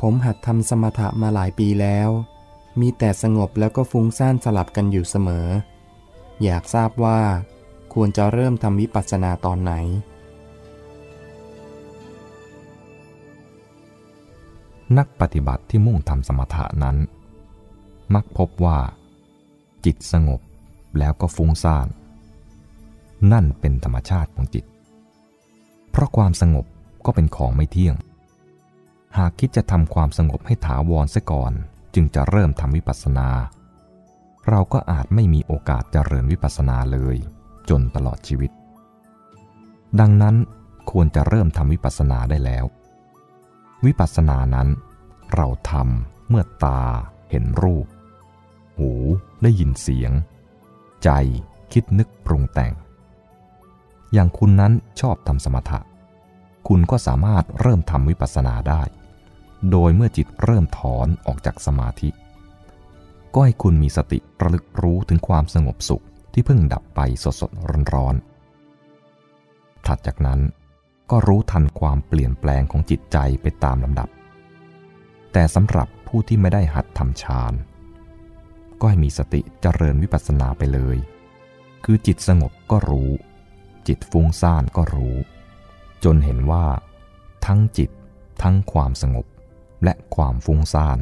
ผมหัดทำสมถะมาหลายปีแล้ว มีแต่สงบแล้วก็ฟุ้งซ่านสลับกันอยู่เสมอ อยากทราบว่าควรจะเริ่มทำวิปัสสนาตอนไหน นักปฏิบัติที่มุ่งทำสมถะนั้น มักพบว่า จิตสงบแล้วก็ฟุ้งซ่าน นั่นเป็นธรรมชาติของจิต เพราะความสงบก็เป็นของไม่เที่ยง หากคิดจะทำความสงบให้ถาวรเสียก่อน จึงจะเริ่มทำวิปัสสนา เราก็อาจไม่มีโอกาสเจริญวิปัสสนาเลย จนตลอดชีวิต ดังนั้นควรจะเริ่มทำวิปัสสนาได้แล้ว วิปัสสนานั้น เราทำเมื่อตาเห็นรูป หูได้ยินเสียง ใจคิดนึกปรุงแต่ง อย่างคุณนั้นชอบทำสมถะ คุณก็สามารถเริ่มทำวิปัสสนาได้ โดยเมื่อจิตเริ่มถอนออกจากสมาธิ ก็ให้คุณมีสติระลึกรู้ถึงความสงบสุขที่เพิ่งดับไปสดสดร้อนร้อนๆถัดจากนั้นก็รู้ทันความเปลี่ยนแปลงของจิตใจไปตามลำดับ แต่สำหรับผู้ที่ไม่ได้หัดทำฌาน ก็ให้มีสติเจริญวิปัสสนาไปเลย คือจิตสงบก็รู้ จิตฟุ้งซ่านก็รู้ จนเห็นว่า ทั้งจิตทั้งความสงบ และความฟุ้งซ่าน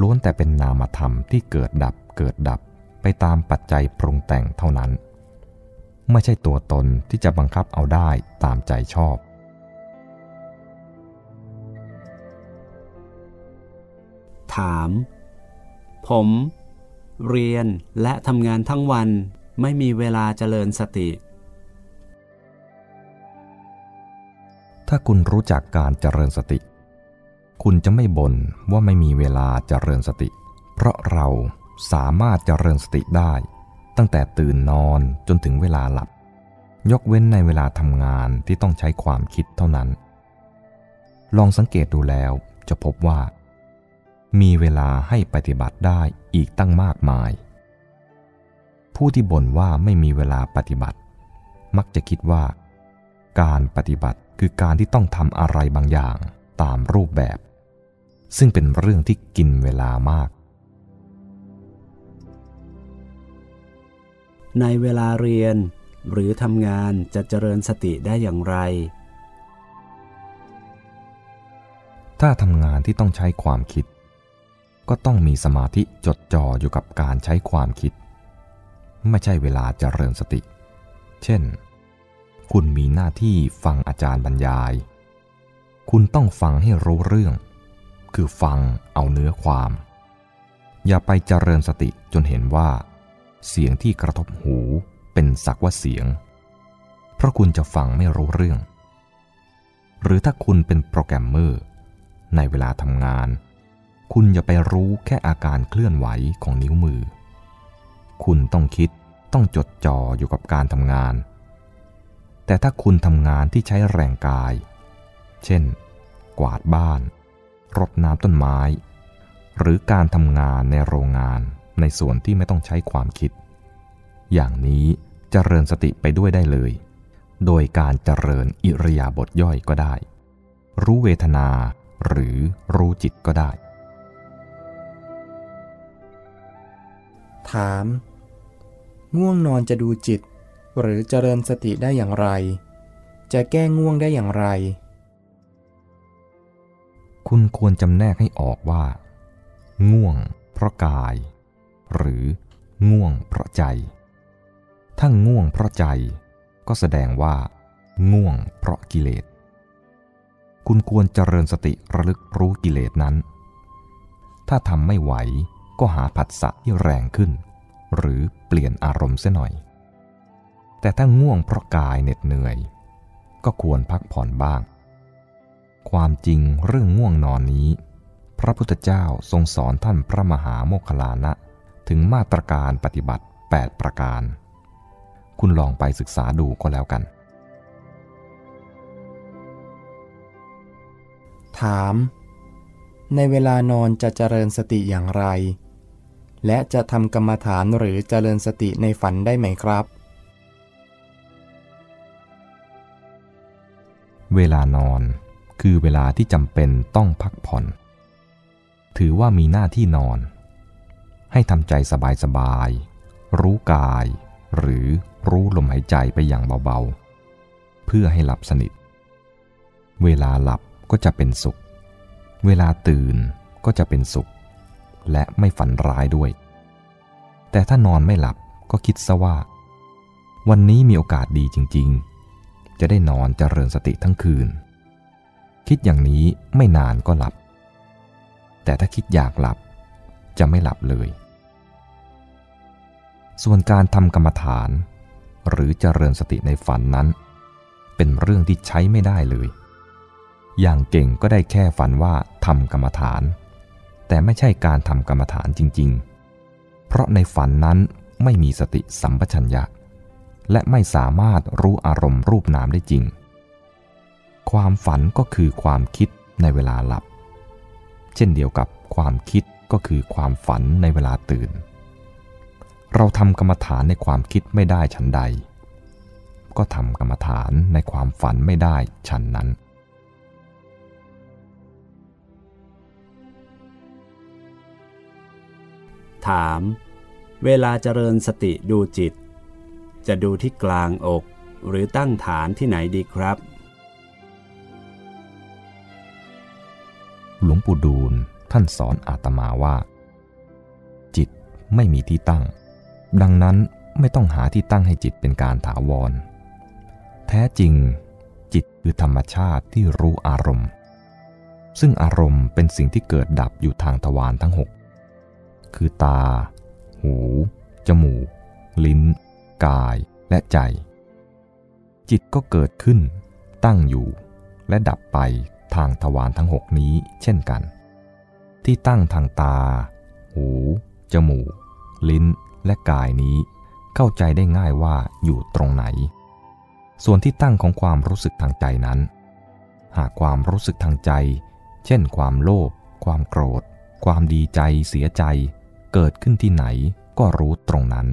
ล้วนแต่เป็นนามธรรมที่เกิดดับเกิดดับไปตามปัจจัยปรุงแต่งเท่านั้น ไม่ใช่ตัวตนที่จะบังคับเอาได้ตามใจชอบ ถาม ผม เรียนและทำงานทั้งวันไม่มีเวลาเจริญสติ ถ้าคุณรู้จักการเจริญสติ คุณจะไม่บ่นว่าไม่มีเวลาเจริญสติ เพราะเราสามารถเจริญสติได้ ตั้งแต่ตื่นนอนจนถึงเวลาหลับ ยกเว้นในเวลาทำงานที่ต้องใช้ความคิดเท่านั้น ลองสังเกตดูแล้วจะพบว่า มีเวลาให้ปฏิบัติได้อีกตั้งมากมาย ผู้ที่บ่นว่าไม่มีเวลาปฏิบัติ มักจะคิดว่า การปฏิบัติคือการที่ต้องทำอะไรบางอย่างตามรูปแบบ ซึ่งเป็นเรื่องที่กินเวลามาก ในเวลาเรียนหรือทำงานจะเจริญสติได้อย่างไร ถ้าทำงานที่ต้องใช้ความคิด ก็ต้องมีสมาธิจดจ่ออยู่กับการใช้ความคิด ไม่ใช่เวลาเจริญสติ เช่น คุณมีหน้าที่ฟังอาจารย์บรรยาย คุณต้องฟังให้รู้เรื่อง คือฟังเอาเนื้อความ อย่าไปเจริญสติจนเห็นว่า เสียงที่กระทบหูเป็นสักว่าเสียง เพราะคุณจะฟังไม่รู้เรื่อง หรือถ้าคุณเป็นโปรแกรมเมอร์ ในเวลาทำงาน คุณอย่าไปรู้แค่อาการเคลื่อนไหวของนิ้วมือ คุณต้องคิดต้องจดจ่ออยู่กับการทำงาน แต่ถ้าคุณทำงานที่ใช้แรงกาย เช่น กวาดบ้าน รดน้ำต้นไม้ หรือการทำงานในโรงงานในส่วนที่ไม่ต้องใช้ความคิด อย่างนี้จเจริญสติไปด้วยได้เลย โดยการเจริญอิริยาบถย่อยก็ได้ รู้เวทนาหรือรู้จิตก็ได้ ถาม ง่วงนอนจะดูจิต หรือเจริญสติได้อย่างไร จะแก้ง่วงได้อย่างไร คุณควรจำแนกให้ออกว่า ง่วงเพราะกาย หรือง่วงเพราะใจ ถ้าง่วงเพราะใจ ก็แสดงว่า ง่วงเพราะกิเลส คุณควรเจริญสติระลึกรู้กิเลสนั้น ถ้าทำไม่ไหวก็หาผัสสะที่แรงขึ้น หรือเปลี่ยนอารมณ์เสียหน่อย แต่ถ้าง่วงเพราะกายเหน็ดเหนื่อย ก็ควรพักผ่อนบ้าง ความจริงเรื่องง่วงนอนนี้ พระพุทธเจ้าทรงสอนท่านพระมหาโมคคลานะ ถึงมาตรการปฏิบัติ 8 ประการ คุณลองไปศึกษาดูก็แล้วกัน ถาม ในเวลานอนจะเจริญสติอย่างไร และจะทำกรรมฐานหรือเจริญสติในฝันได้ไหมครับเวลานอน คือเวลาที่จำเป็นต้องพักผ่อน ถือว่ามีหน้าที่นอน ให้ทำใจสบายๆ รู้กาย หรือรู้ลมหายใจไปอย่างเบาๆ เพื่อให้หลับสนิท เวลาหลับก็จะเป็นสุข เวลาตื่นก็จะเป็นสุข และไม่ฝันร้ายด้วย แต่ถ้านอนไม่หลับก็คิดซะว่า วันนี้มีโอกาสดีจริงๆ จะได้นอนเจริญสติทั้งคืน คิดอย่างนี้ไม่นานก็หลับ แต่ถ้าคิดอยากหลับจะไม่หลับเลย ส่วนการทำกรรมฐาน หรือเจริญสติในฝันนั้น เป็นเรื่องที่ใช้ไม่ได้เลย อย่างเก่งก็ได้แค่ฝันว่าทำกรรมฐาน แต่ไม่ใช่การทำกรรมฐานจริง ๆ เพราะในฝันนั้นไม่มีสติสัมปชัญญะ และไม่สามารถรู้อารมณ์รูปนามได้จริง ความฝันก็คือความคิดในเวลาหลับ เช่นเดียวกับความคิดก็คือความฝันในเวลาตื่น เราทำกรรมฐานในความคิดไม่ได้ฉันใด ก็ทำกรรมฐานในความฝันไม่ได้ฉันนั้นถาม เวลาเจริญสติดูจิต จะดูที่กลางอกหรือตั้งฐานที่ไหนดีครับ หลวงปู่ดูลท่านสอนอาตมาว่า จิตไม่มีที่ตั้ง ดังนั้นไม่ต้องหาที่ตั้งให้จิตเป็นการถาวร แท้จริง จิตคือธรรมชาติที่รู้อารมณ์ ซึ่งอารมณ์เป็นสิ่งที่เกิดดับอยู่ทางทวารทั้งหกคือตา หู จมูก ลิ้น กาย และใจ จิตก็เกิดขึ้น ตั้งอยู่ และดับไป ทางทวารทั้งหกนี้เช่นกัน ที่ตั้งทางตา หู จมูก ลิ้น และกายนี้ เข้าใจได้ง่ายว่าอยู่ตรงไหน ส่วนที่ตั้งของความรู้สึกทางใจนั้น หากความรู้สึกทางใจ เช่น ความโลภ ความโกรธ ความดีใจ เสียใจ เกิดขึ้นที่ไหนก็รู้ตรงนั้น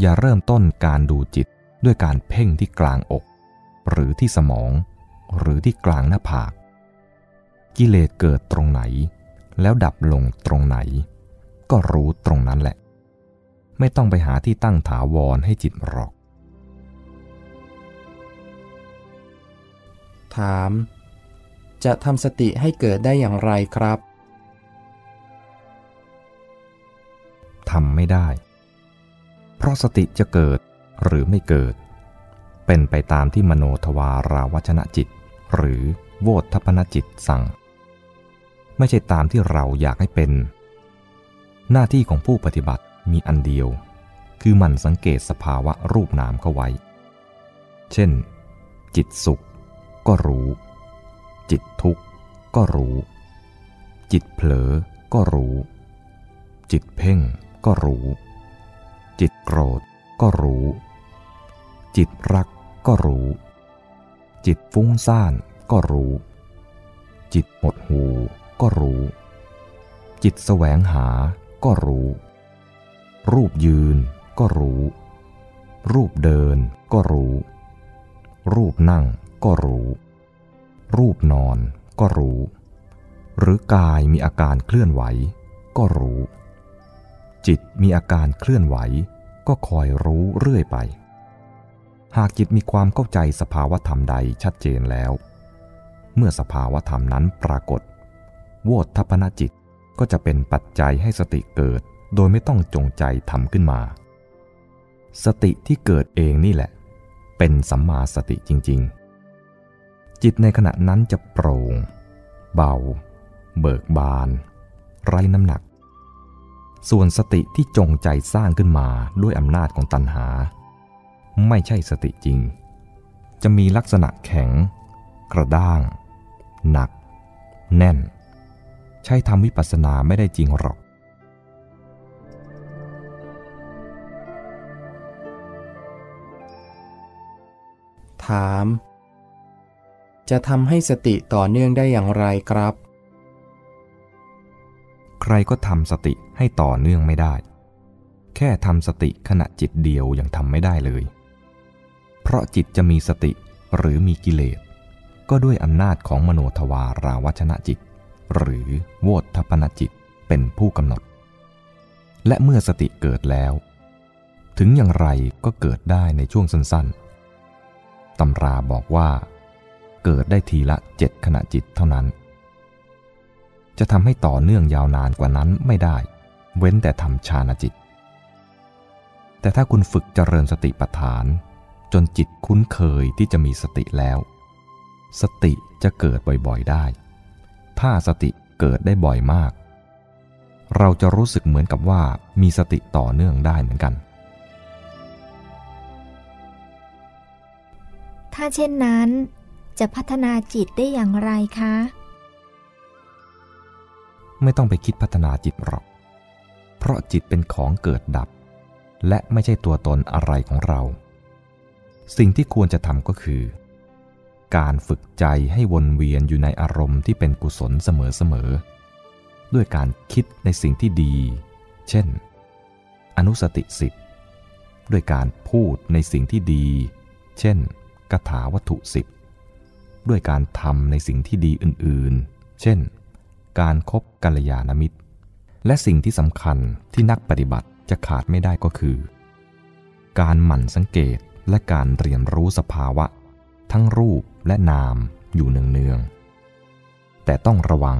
อย่าเริ่มต้นการดูจิตด้วยการเพ่งที่กลางอก หรือที่สมอง หรือที่กลางหน้าผาก กิเลสเกิดตรงไหน แล้วดับลงตรงไหน ก็รู้ตรงนั้นแหละ ไม่ต้องไปหาที่ตั้งถาวรให้จิตหรอก ถาม จะทำสติให้เกิดได้อย่างไรครับทำไม่ได้ เพราะสติจะเกิดหรือไม่เกิด เป็นไปตามที่มโนทวาราวชนะจิต หรือโวทัพนจิตสั่ง ไม่ใช่ตามที่เราอยากให้เป็น หน้าที่ของผู้ปฏิบัติมีอันเดียว คือมันสังเกตสภาวะรูปนามเข้าไว้ เช่น จิตสุข ก็รู้ จิตทุกข์ ก็รู้ จิตเผลอ ก็รู้ จิตเพ่ง ก็รู้ จิตโกรธ ก็รู้ จิตรัก ก็รู้ จิตฟุ้งซ่านก็รู้ จิตหดหูก็รู้ จิตแสวงหาก็รู้ รูปยืนก็รู้ รูปเดินก็รู้ รูปนั่งก็รู้ รูปนอนก็รู้ หรือกายมีอาการเคลื่อนไหวก็รู้ จิตมีอาการเคลื่อนไหวก็คอยรู้เรื่อยไป หากจิตมีความเข้าใจสภาวธรรมใดชัดเจนแล้ว เมื่อสภาวธรรมนั้นปรากฏ โวทัพนจิตก็จะเป็นปัจจัยให้สติเกิดโดยไม่ต้องจงใจทำขึ้นมา สติที่เกิดเองนี่แหละ เป็นสัมมาสติจริง ๆ จิตในขณะนั้นจะโปร่ง เบา เบิกบาน ไร้น้ำหนัก ส่วนสติที่จงใจสร้างขึ้นมาด้วยอำนาจของตัณหา ไม่ใช่สติจริง จะมีลักษณะแข็ง กระด้าง หนัก แน่น ใช้ทำวิปัสสนาไม่ได้จริงหรอกถาม จะทำให้สติต่อเนื่องได้อย่างไรครับ ใครก็ทำสติให้ต่อเนื่องไม่ได้ แค่ทำสติขณะจิตเดียวยังทำไม่ได้เลย เพราะจิตจะมีสติหรือมีกิเลส ก็ด้วยอำนาจของมโนทวาราวชนะจิต หรือโวทัพนจิตเป็นผู้กำหนด และเมื่อสติเกิดแล้ว ถึงอย่างไรก็เกิดได้ในช่วงสั้นๆตำราบอกว่า เกิดได้ทีละเจ็ดขณะจิตเท่านั้น จะทำให้ต่อเนื่องยาวนานกว่านั้นไม่ได้ เว้นแต่ทำฌานจิต แต่ถ้าคุณฝึกเจริญสติปัฏฐาน จนจิตคุ้นเคยที่จะมีสติแล้ว สติจะเกิดบ่อยๆได้ ถ้าสติเกิดได้บ่อยมาก เราจะรู้สึกเหมือนกับว่ามีสติต่อเนื่องได้เหมือนกัน ถ้าเช่นนั้นจะพัฒนาจิตได้อย่างไรคะ ไม่ต้องไปคิดพัฒนาจิตหรอก เพราะจิตเป็นของเกิดดับ และไม่ใช่ตัวตนอะไรของเรา สิ่งที่ควรจะทำก็คือ การฝึกใจให้วนเวียนอยู่ในอารมณ์ที่เป็นกุศลเสมอๆ ด้วยการคิดในสิ่งที่ดี เช่น อนุสติสิบด้วยการพูดในสิ่งที่ดี เช่นกถาวัตถุสิบด้วยการทำในสิ่งที่ดีอื่นๆ เช่น การครบกัลยาณมิตร และสิ่งที่สำคัญที่นักปฏิบัติจะขาดไม่ได้ก็คือ การหมั่นสังเกต และการเรียนรู้สภาวะ ทั้งรูปและนามอยู่เนืองๆแต่ต้องระวัง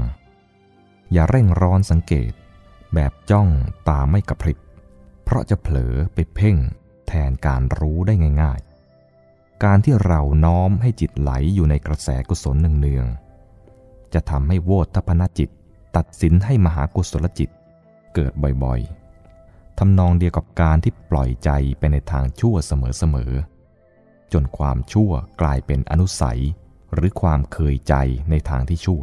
อย่าเร่งร้อนสังเกต แบบจ้องตาไม่กระพริบ เพราะจะเผลอไปเพ่งแทนการรู้ได้ง่ายๆ การที่เราน้อมให้จิตไหลอยู่ในกระแสกุศลเนืองๆจะทำให้โวทัพนจิต ตัดสินให้มหากุศลจิตเกิดบ่อยๆ ทำนองเดียวกับการที่ปล่อยใจไปในทางชั่วเสมอๆ จนความชั่วกลายเป็นอนุสัย หรือความเคยใจในทางที่ชั่ว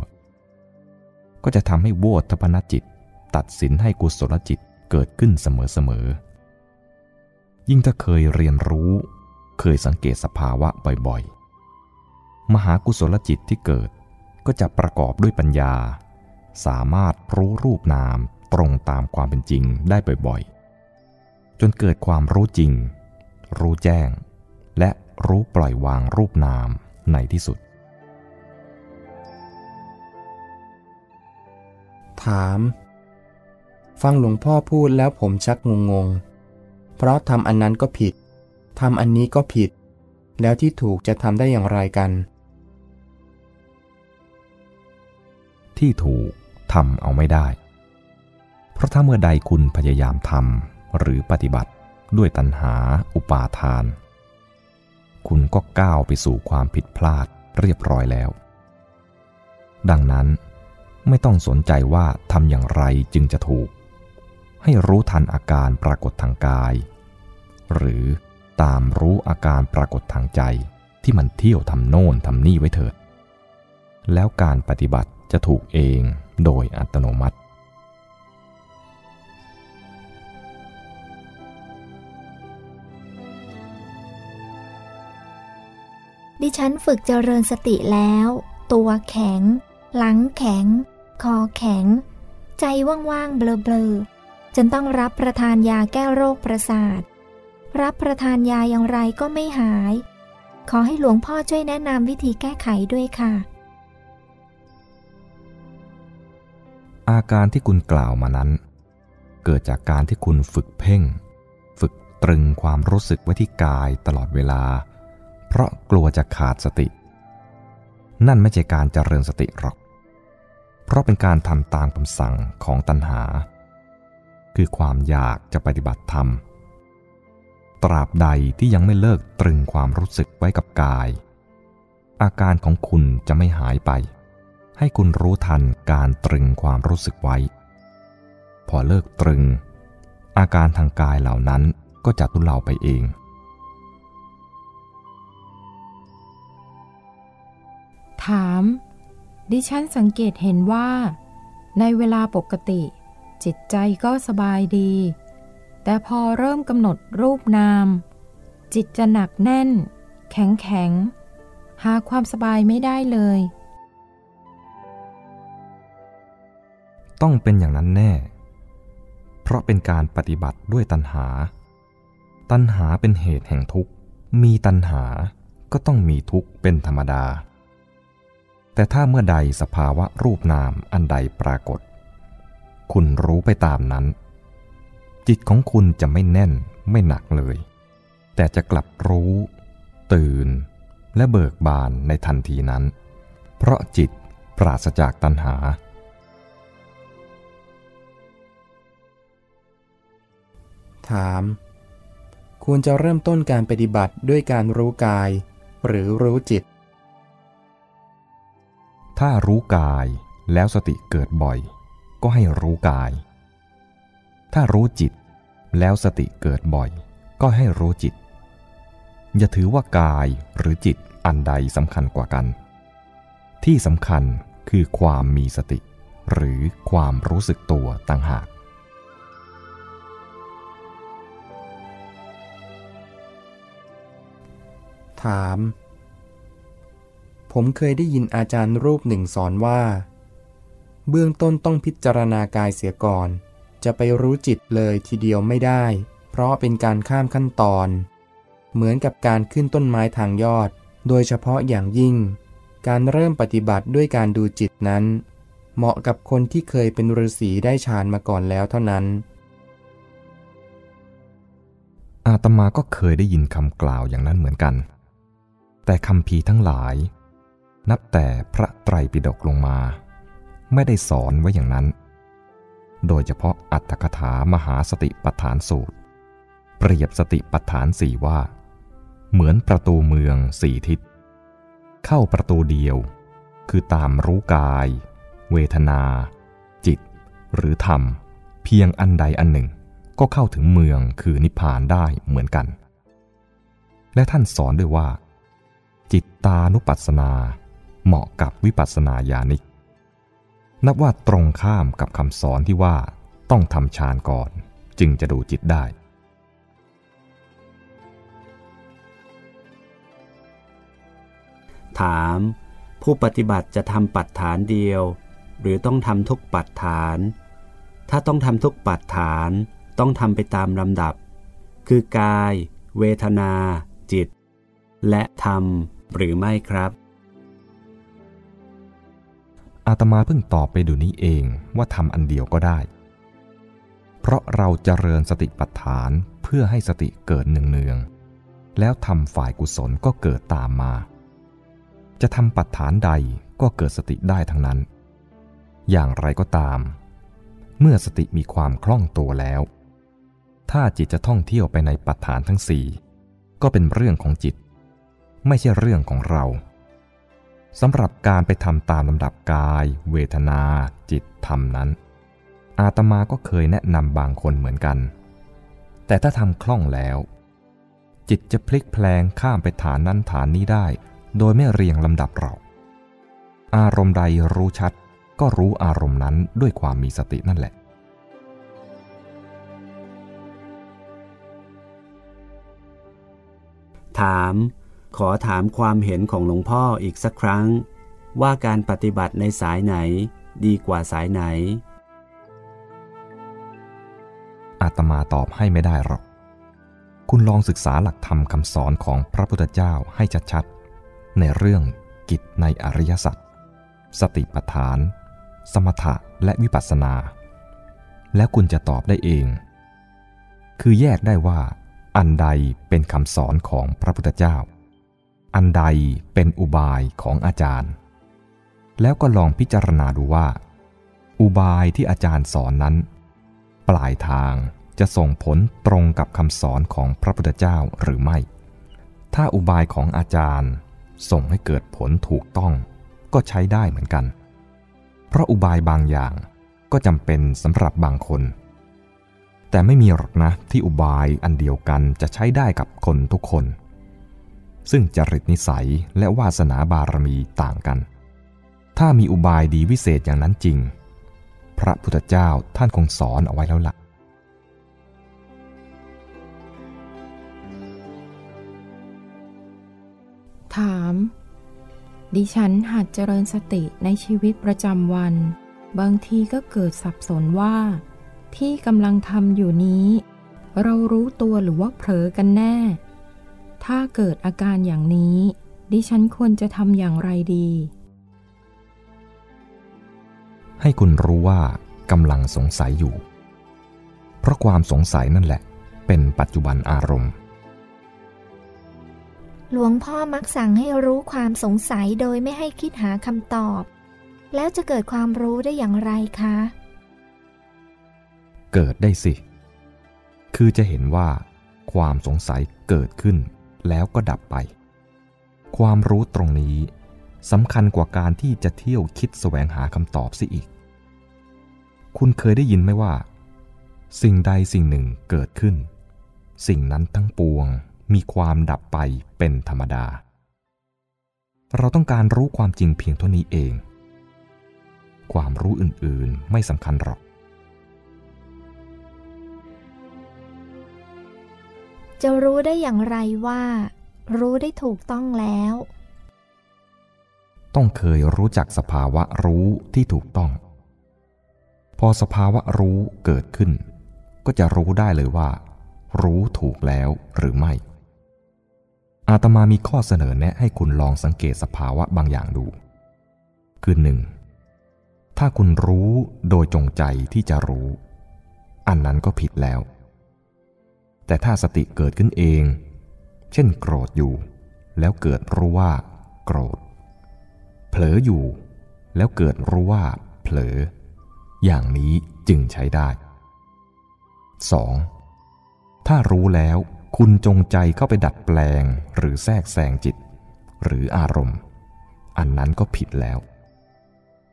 ก็จะทำให้โวทพนจิต ตัดสินให้กุศลจิตเกิดขึ้นเสมอๆ ยิ่งถ้าเคยเรียนรู้ เคยสังเกตสภาวะบ่อยๆ มหากุศลจิตที่เกิดก็จะประกอบด้วยปัญญา สามารถรู้รูปนามตรงตามความเป็นจริงได้บ่อยๆ จนเกิดความรู้จริง รู้แจ้ง และรู้ปล่อยวางรูปนามในที่สุด ถาม ฟังหลวงพ่อพูดแล้วผมชักงงๆเพราะทำอันนั้นก็ผิดทำอันนี้ก็ผิด แล้วที่ถูกจะทำได้อย่างไรกัน ที่ถูกทำเอาไม่ได้ เพราะถ้าเมื่อใดคุณพยายามทำ หรือปฏิบัติด้วยตัณหาอุปาทาน คุณก็ก้าวไปสู่ความผิดพลาดเรียบร้อยแล้ว ดังนั้นไม่ต้องสนใจว่าทำอย่างไรจึงจะถูก ให้รู้ทันอาการปรากฏทางกาย หรือตามรู้อาการปรากฏทางใจที่มันเที่ยวทำโน่นทำนี่ไว้เถิด แล้วการปฏิบัติจะถูกเองโดยอัตโนมัติ ดิฉันฝึกเจริญสติแล้ว ตัวแข็ง หลังแข็ง คอแข็ง ใจว่างๆเบลอๆจนต้องรับประทานยาแก้โรคประสาท รับประทานยาอย่างไรก็ไม่หาย ขอให้หลวงพ่อช่วยแนะนำวิธีแก้ไขด้วยค่ะ อาการที่คุณกล่าวมานั้น เกิดจากการที่คุณฝึกเพ่ง ฝึกตรึงความรู้สึกไว้ที่กายตลอดเวลา เพราะกลัวจะขาดสติ นั่นไม่ใช่การเจริญสติหรอก เพราะเป็นการทำตามคำสั่งของตัณหา คือความอยากจะปฏิบัติธรรม ตราบใดที่ยังไม่เลิกตรึงความรู้สึกไว้กับกาย อาการของคุณจะไม่หายไป ให้คุณรู้ทันการตรึงความรู้สึกไว้ พอเลิกตรึง อาการทางกายเหล่านั้นก็จะทุเลาไปเอง ถาม ดิฉันสังเกตเห็นว่า ในเวลาปกติ จิตใจก็สบายดี แต่พอเริ่มกำหนดรูปนาม จิตจะหนักแน่น แข็งแข็ง หาความสบายไม่ได้เลย ต้องเป็นอย่างนั้นแน่ เพราะเป็นการปฏิบัติด้วยตัณหา ตัณหาเป็นเหตุแห่งทุกข์ มีตัณหาก็ต้องมีทุกข์เป็นธรรมดา แต่ถ้าเมื่อใดสภาวะรูปนามอันใดปรากฏ คุณรู้ไปตามนั้น จิตของคุณจะไม่แน่นไม่หนักเลย แต่จะกลับรู้ ตื่น และเบิกบานในทันทีนั้น เพราะจิตปราศจากตัณหา ถาม ควรจะเริ่มต้นการปฏิบัติด้วยการรู้กาย หรือรู้จิต ถ้ารู้กายแล้วสติเกิดบ่อย ก็ให้รู้กาย ถ้ารู้จิต แล้วสติเกิดบ่อย ก็ให้รู้จิต อย่าถือว่ากายหรือจิตอันใดสำคัญกว่ากัน ที่สำคัญคือความมีสติ หรือความรู้สึกตัวต่างหาก ถาม ผมเคยได้ยินอาจารย์รูปหนึ่งสอนว่า เบื้องต้นต้องพิจารณากายเสียก่อน จะไปรู้จิตเลยทีเดียวไม่ได้ เพราะเป็นการข้ามขั้นตอน เหมือนกับการขึ้นต้นไม้ทางยอด โดยเฉพาะอย่างยิ่ง การเริ่มปฏิบัติด้วยการดูจิตนั้น เหมาะกับคนที่เคยเป็นฤาษีได้ฌานมาก่อนแล้วเท่านั้นอาตมาก็เคยได้ยินคำกล่าวอย่างนั้นเหมือนกัน แต่คำพีทั้งหลาย นับแต่พระไตรปิฎกลงมา ไม่ได้สอนไว้อย่างนั้น โดยเฉพาะอัตถกถามหาสติปัฏฐานสูตร เปรียบสติปัฏฐานสี่ว่า เหมือนประตูเมืองสี่ทิศ เข้าประตูเดียว คือตามรู้กาย เวทนา จิต หรือธรรม เพียงอันใดอันหนึ่ง ก็เข้าถึงเมืองคือนิพพานได้เหมือนกัน และท่านสอนด้วยว่า จิตตานุปัสสนา เหมาะกับวิปัสสนาญาณิก นับว่าตรงข้ามกับคำสอนที่ว่าต้องทำฌานก่อนจึงจะดูจิตได้ ถาม ผู้ปฏิบัติจะทำปัฏฐานเดียว หรือต้องทำทุกปัฏฐาน ถ้าต้องทำทุกปัฏฐานต้องทำไปตามลำดับ คือกาย เวทนา จิต และธรรมหรือไม่ครับ อาตมาเพิ่งตอบไปดูนี้เองว่าทำอันเดียวก็ได้ เพราะเราจเจริญสติปัฏฐานเพื่อให้สติเกิดเนืองๆแล้วทำฝ่ายกุศลก็เกิดตามมา จะทำปัฏฐานใดก็เกิดสติได้ทั้งนั้น อย่างไรก็ตาม เมื่อสติมีความคล่องตัวแล้ว ถ้าจิตจะท่องเที่ยวไปในปัฏฐานทั้งสี่ก็เป็นเรื่องของจิต ไม่ใช่เรื่องของเรา สำหรับการไปทำตามลำดับกาย เวทนา จิตธรรมนั้น อาตมาก็เคยแนะนำบางคนเหมือนกัน แต่ถ้าทำคล่องแล้ว จิตจะพลิกแพลงข้ามไปฐานนั้นฐานนี้ได้ โดยไม่เรียงลำดับเราอารมณ์ใดรู้ชัด ก็รู้อารมณ์นั้นด้วยความมีสตินั่นแหละ ถาม ขอถามความเห็นของหลวงพ่ออีกสักครั้ง ว่าการปฏิบัติในสายไหนดีกว่าสายไหน อาตมาตอบให้ไม่ได้หรอก คุณลองศึกษาหลักธรรมคำสอนของพระพุทธเจ้าให้ชัดๆ ในเรื่องกิจในอริยสัจ สติปัฏฐาน สมถะและวิปัสสนา แล้วคุณจะตอบได้เอง คือแยกได้ว่าอันใดเป็นคำสอนของพระพุทธเจ้า อันใดเป็นอุบายของอาจารย์ แล้วก็ลองพิจารณาดูว่า อุบายที่อาจารย์สอนนั้น ปลายทางจะส่งผลตรงกับคำสอนของพระพุทธเจ้าหรือไม่ ถ้าอุบายของอาจารย์ส่งให้เกิดผลถูกต้อง ก็ใช้ได้เหมือนกัน เพราะอุบายบางอย่างก็จำเป็นสำหรับบางคน แต่ไม่มีหรอกนะที่อุบายอันเดียวกันจะใช้ได้กับคนทุกคน ซึ่งจริตนิสัยและวาสนาบารมีต่างกัน ถ้ามีอุบายดีวิเศษอย่างนั้นจริง พระพุทธเจ้าท่านคงสอนเอาไว้แล้วละ่ะ ถาม ดิฉันหัดเจริญสติในชีวิตประจำวัน บางทีก็เกิดสับสนว่า ที่กำลังทำอยู่นี้ เรารู้ตัวหรือว่าเผลอกันแน่ ถ้าเกิดอาการอย่างนี้ ดิฉันควรจะทำอย่างไรดี ให้คุณรู้ว่ากำลังสงสัยอยู่ เพราะความสงสัยนั่นแหละ เป็นปัจจุบันอารมณ์ หลวงพ่อมักสั่งให้รู้ความสงสัยโดยไม่ให้คิดหาคำตอบ แล้วจะเกิดความรู้ได้อย่างไรคะ เกิดได้สิ คือจะเห็นว่าความสงสัยเกิดขึ้น แล้วก็ดับไป ความรู้ตรงนี้สำคัญกว่าการที่จะเที่ยวคิดแสวงหาคำตอบสิอีก คุณเคยได้ยินไหมว่า สิ่งใดสิ่งหนึ่งเกิดขึ้น สิ่งนั้นทั้งปวงมีความดับไปเป็นธรรมดา เราต้องการรู้ความจริงเพียงเท่านี้เอง ความรู้อื่นๆไม่สำคัญหรอก จะรู้ได้อย่างไรว่า รู้ได้ถูกต้องแล้ว ต้องเคยรู้จักสภาวะรู้ที่ถูกต้อง พอสภาวะรู้เกิดขึ้น ก็จะรู้ได้เลยว่า รู้ถูกแล้วหรือไม่ อาตมามีข้อเสนอแนะให้คุณลองสังเกตสภาวะบางอย่างดู คือหนึ่งถ้าคุณรู้โดยจงใจที่จะรู้ อันนั้นก็ผิดแล้ว แต่ถ้าสติเกิดขึ้นเอง เช่นโกรธอยู่ แล้วเกิดรู้ว่า โกรธ เผลออยู่ แล้วเกิดรู้ว่า เผลอ อย่างนี้จึงใช้ได้ 2. ถ้ารู้แล้วคุณจงใจเข้าไปดัดแปลงหรือแทรกแซงจิต หรืออารมณ์ อันนั้นก็ผิดแล้ว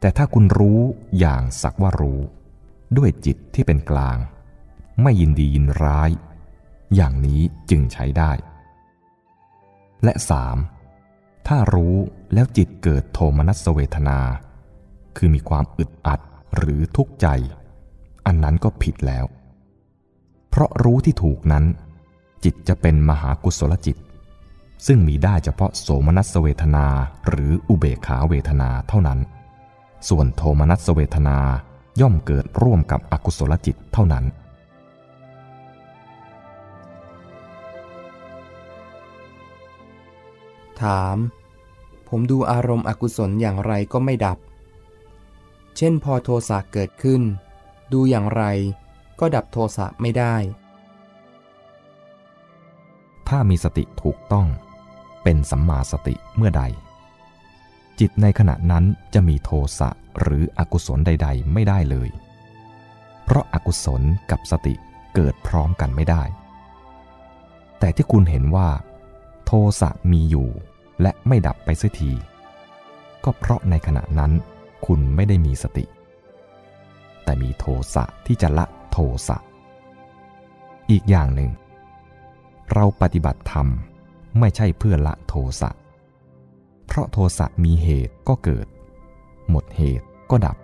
แต่ถ้าคุณรู้อย่างสักว่ารู้ ด้วยจิตที่เป็นกลาง ไม่ยินดียินร้าย อย่างนี้จึงใช้ได้ และสามถ้ารู้แล้วจิตเกิดโทมนัสเวทนา คือมีความอึดอัดหรือทุกข์ใจ อันนั้นก็ผิดแล้ว เพราะรู้ที่ถูกนั้น จิตจะเป็นมหากุศลจิต ซึ่งมีได้เฉพาะโสมนัสเวทนาหรืออุเบกขาเวทนาเท่านั้น ส่วนโทมนัสเวทนาย่อมเกิดร่วมกับอกุศลจิตเท่านั้น ถาม ผมดูอารมณ์อกุศลอย่างไรก็ไม่ดับ เช่นพอโทสะเกิดขึ้น ดูอย่างไรก็ดับโทสะไม่ได้ ถ้ามีสติถูกต้อง เป็นสัมมาสติเมื่อใด จิตในขณะนั้นจะมีโทสะหรืออกุศลใด ๆ ไม่ได้เลย เพราะอากุศลกับสติเกิดพร้อมกันไม่ได้ แต่ที่คุณเห็นว่า โทสะมีอยู่ และไม่ดับไปเสียที ก็เพราะในขณะนั้นคุณไม่ได้มีสติ แต่มีโทสะที่จะละโทสะ อีกอย่างหนึ่ง เราปฏิบัติธรรมไม่ใช่เพื่อละโทสะ เพราะโทสะมีเหตุก็เกิด หมดเหตุก็ดับ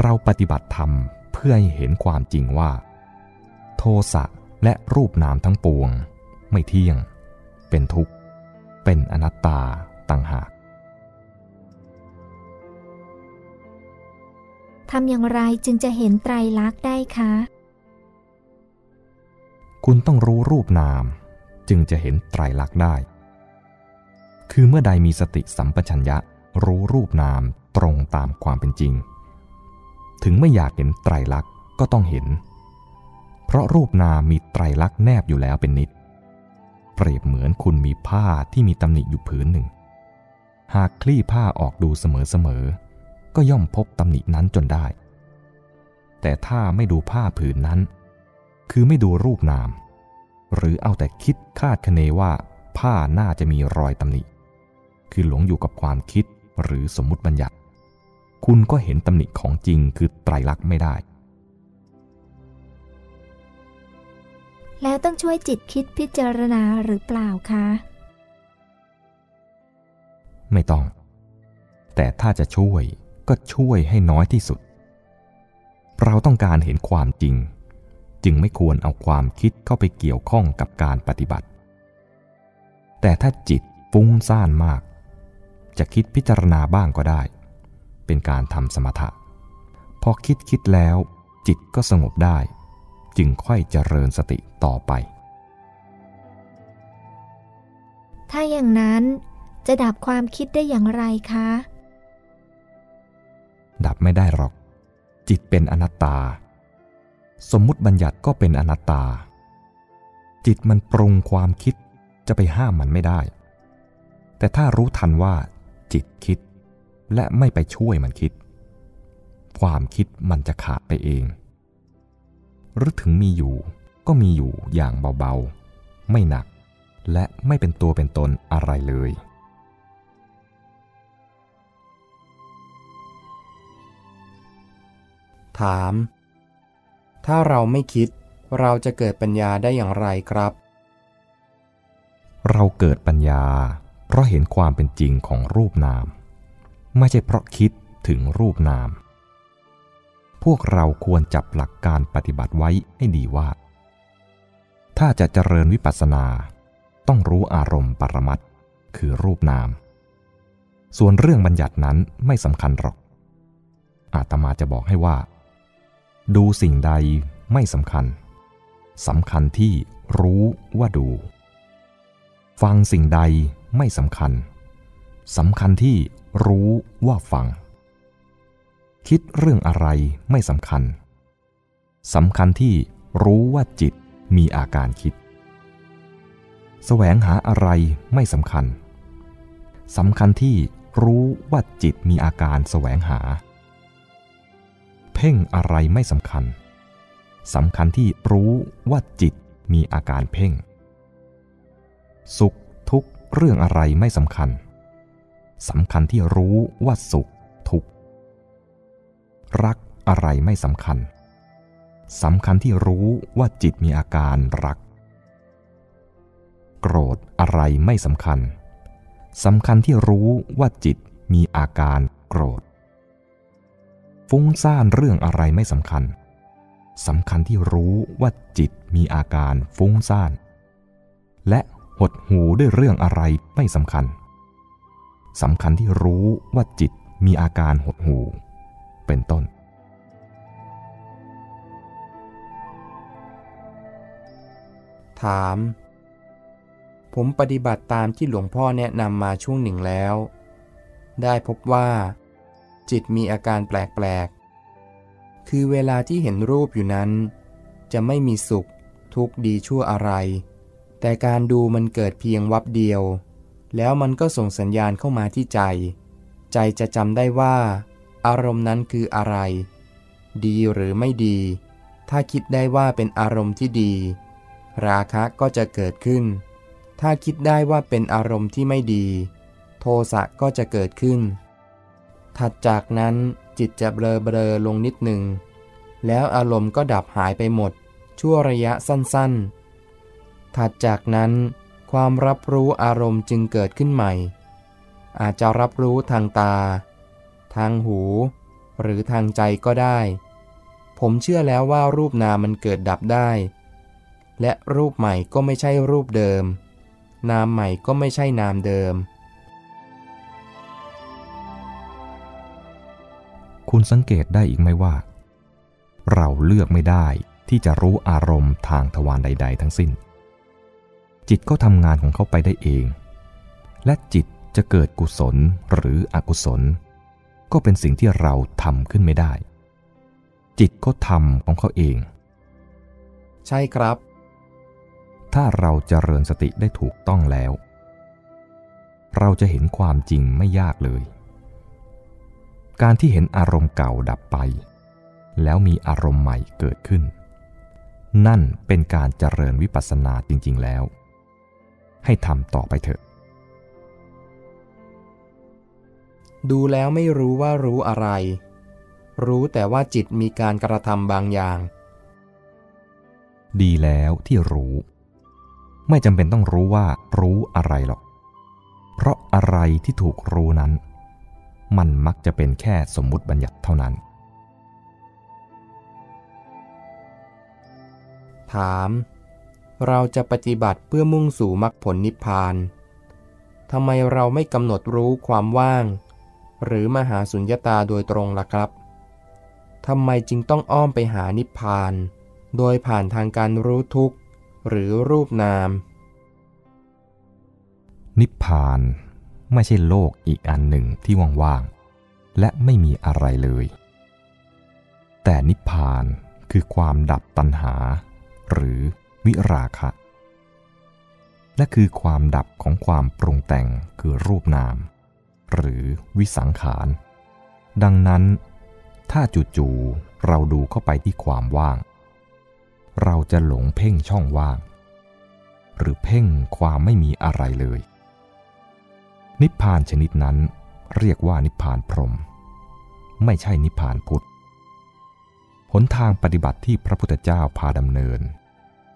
เราปฏิบัติธรรมเพื่อให้เห็นความจริงว่า โทสะและรูปนามทั้งปวง ไม่เที่ยง เป็นทุกข์ เป็นอนัตตาต่างหากทำอย่างไรจึงจะเห็นไตรลักษณ์ได้คะ คุณต้องรู้รูปนาม จึงจะเห็นไตรลักษณ์ได้ คือเมื่อใดมีสติสัมปชัญญะรู้รูปนามตรงตามความเป็นจริง ถึงไม่อยากเห็นไตรลักษณ์ก็ต้องเห็น เพราะรูปนามมีไตรลักษณ์แนบอยู่แล้วเป็นนิดเป รียบเหมือนคุณมีผ้าที่มีตำหนิอยู่ผืนหนึ่ง หากคลี่ผ้าออกดูเสมอๆก็ย่อมพบตำหนินั้นจนได้ แต่ถ้าไม่ดูผ้าผืนนั้น คือไม่ดูรูปนาม หรือเอาแต่คิดคาดคะเนว่าผ้าน่าจะมีรอยตำหนิ คือหลงอยู่กับความคิดหรือสมมุติบัญญัติ คุณก็เห็นตำหนิของจริงคือไตรลักษณ์ไม่ได้ แล้วต้องช่วยจิตคิดพิจารณาหรือเปล่าคะ ไม่ต้อง แต่ถ้าจะช่วยก็ช่วยให้น้อยที่สุด เราต้องการเห็นความจริง จึงไม่ควรเอาความคิดเข้าไปเกี่ยวข้องกับการปฏิบัติ แต่ถ้าจิตฟุ้งซ่านมาก จะคิดพิจารณาบ้างก็ได้ เป็นการทำสมถะพอคิดคิดแล้ว จิตก็สงบได้ จึงค่อยเจริญสติต่อไป ถ้าอย่างนั้นจะดับความคิดได้อย่างไรคะ ดับไม่ได้หรอก จิตเป็นอนัตตา สมมุติบัญญัติก็เป็นอนัตตา จิตมันปรุงความคิดจะไปห้ามมันไม่ได้ แต่ถ้ารู้ทันว่าจิตคิดและไม่ไปช่วยมันคิด ความคิดมันจะขาดไปเอง หรือถึงมีอยู่ ก็มีอยู่อย่างเบาๆ ไม่หนัก และไม่เป็นตัวเป็นตนอะไรเลย ถาม ถ้าเราไม่คิดเราจะเกิดปัญญาได้อย่างไรครับ เราเกิดปัญญา เพราะเห็นความเป็นจริงของรูปนาม ไม่ใช่เพราะคิดถึงรูปนาม พวกเราควรจับหลักการปฏิบัติไว้ให้ดีว่า ถ้าจะเจริญวิปัสสนา ต้องรู้อารมณ์ปรมัตถ์คือรูปนาม ส่วนเรื่องบัญญัตินั้นไม่สำคัญหรอก อาตมาจะบอกให้ว่า ดูสิ่งใดไม่สำคัญสำคัญที่รู้ว่าดู ฟังสิ่งใดไม่สำคัญสำคัญที่รู้ว่าฟัง คิดเรื่องอะไรไม่สำคัญสำคัญที่รู้ว่าจิตมีอาการคิด แสวงหาอะไรไม่สำคัญสำคัญที่รู้ว่าจิตมีอาการแสวงหา เพ่งอะไรไม่สำคัญสำคัญที่รู้ว่าจิตมีอาการเพ่ง สุขทุกเรื่องอะไรไม่สำคัญสำคัญที่รู้ว่าสุข รักอะไรไม่สำคัญสำคัญที่รู้ว่าจิตมีอาการรัก โกรธอะไรไม่สำคัญสำคัญที่รู้ว่าจิตมีอาการโกรธ ฟุ้งซ่านเรื่องอะไรไม่สำคัญสำคัญที่รู้ว่าจิตมีอาการฟุ้งซ่าน และหดหูด้วยเรื่องอะไรไม่สำคัญสำคัญที่รู้ว่าจิตมีอาการหดหู เป็นต้น ถาม ผมปฏิบัติตามที่หลวงพ่อแนะนำมาช่วงหนึ่งแล้ว ได้พบว่า จิตมีอาการแปลกๆ คือเวลาที่เห็นรูปอยู่นั้น จะไม่มีสุข ทุกข์ดีชั่วอะไร แต่การดูมันเกิดเพียงวับเดียวแล้วมันก็ส่งสัญญาณเข้ามาที่ใจ ใจจะจำได้ว่า อารมณ์นั้นคืออะไร ดีหรือไม่ดี ถ้าคิดได้ว่าเป็นอารมณ์ที่ดี ราคะก็จะเกิดขึ้น ถ้าคิดได้ว่าเป็นอารมณ์ที่ไม่ดี โทสะก็จะเกิดขึ้น ถัดจากนั้นจิตจะเบลอเบลอลงนิดหนึ่ง แล้วอารมณ์ก็ดับหายไปหมด ชั่วระยะสั้นๆ ถัดจากนั้นความรับรู้อารมณ์จึงเกิดขึ้นใหม่ อาจจะรับรู้ทางตา ทางหู หรือทางใจก็ได้ ผมเชื่อแล้วว่ารูปนามมันเกิดดับได้ และรูปใหม่ก็ไม่ใช่รูปเดิม นามใหม่ก็ไม่ใช่นามเดิม คุณสังเกตได้อีกไหมว่า เราเลือกไม่ได้ที่จะรู้อารมณ์ทางทวารใด ๆ ทั้งสิ้น จิตก็ทำงานของเขาไปได้เอง และจิตจะเกิดกุศลหรืออกุศล ก็เป็นสิ่งที่เราทำขึ้นไม่ได้ จิตก็ทำของเขาเอง ใช่ครับ ถ้าเราจเจริญสติได้ถูกต้องแล้ว เราจะเห็นความจริงไม่ยากเลย การที่เห็นอารมณ์เก่าดับไป แล้วมีอารมณ์ใหม่เกิดขึ้น นั่นเป็นการเจริญวิปัสสนาจริง ๆ แล้ว ให้ทำต่อไปเถอะ ดูแล้วไม่รู้ว่ารู้อะไร รู้แต่ว่าจิตมีการกระทำบางอย่าง ดีแล้วที่รู้ ไม่จำเป็นต้องรู้ว่ารู้อะไรหรอก เพราะอะไรที่ถูกรู้นั้น มันมักจะเป็นแค่สมมุติบัญญัติเท่านั้น ถาม เราจะปฏิบัติเพื่อมุ่งสู่มรรคผลนิพพานทำไมเราไม่กำหนดรู้ความว่าง หรือมหาสุญญตาโดยตรงล่ะครับทำไมจึงต้องอ้อมไปหานิพพาน โดยผ่านทางการรู้ทุกข์ หรือรูปนาม นิพพานไม่ใช่โลกอีกอันหนึ่งที่ว่างๆ และไม่มีอะไรเลย แต่นิพพานคือความดับตัณหา หรือวิราคะและคือความดับของความปรุงแต่งคือรูปนาม หรือวิสังขาร ดังนั้น ถ้าจู่ๆเราดูเข้าไปที่ความว่าง เราจะหลงเพ่งช่องว่าง หรือเพ่งความไม่มีอะไรเลย นิพพานชนิดนั้นเรียกว่านิพพานพรหมไม่ใช่นิพพานพุทธหนทางปฏิบัติที่พระพุทธเจ้าพาดำเนิน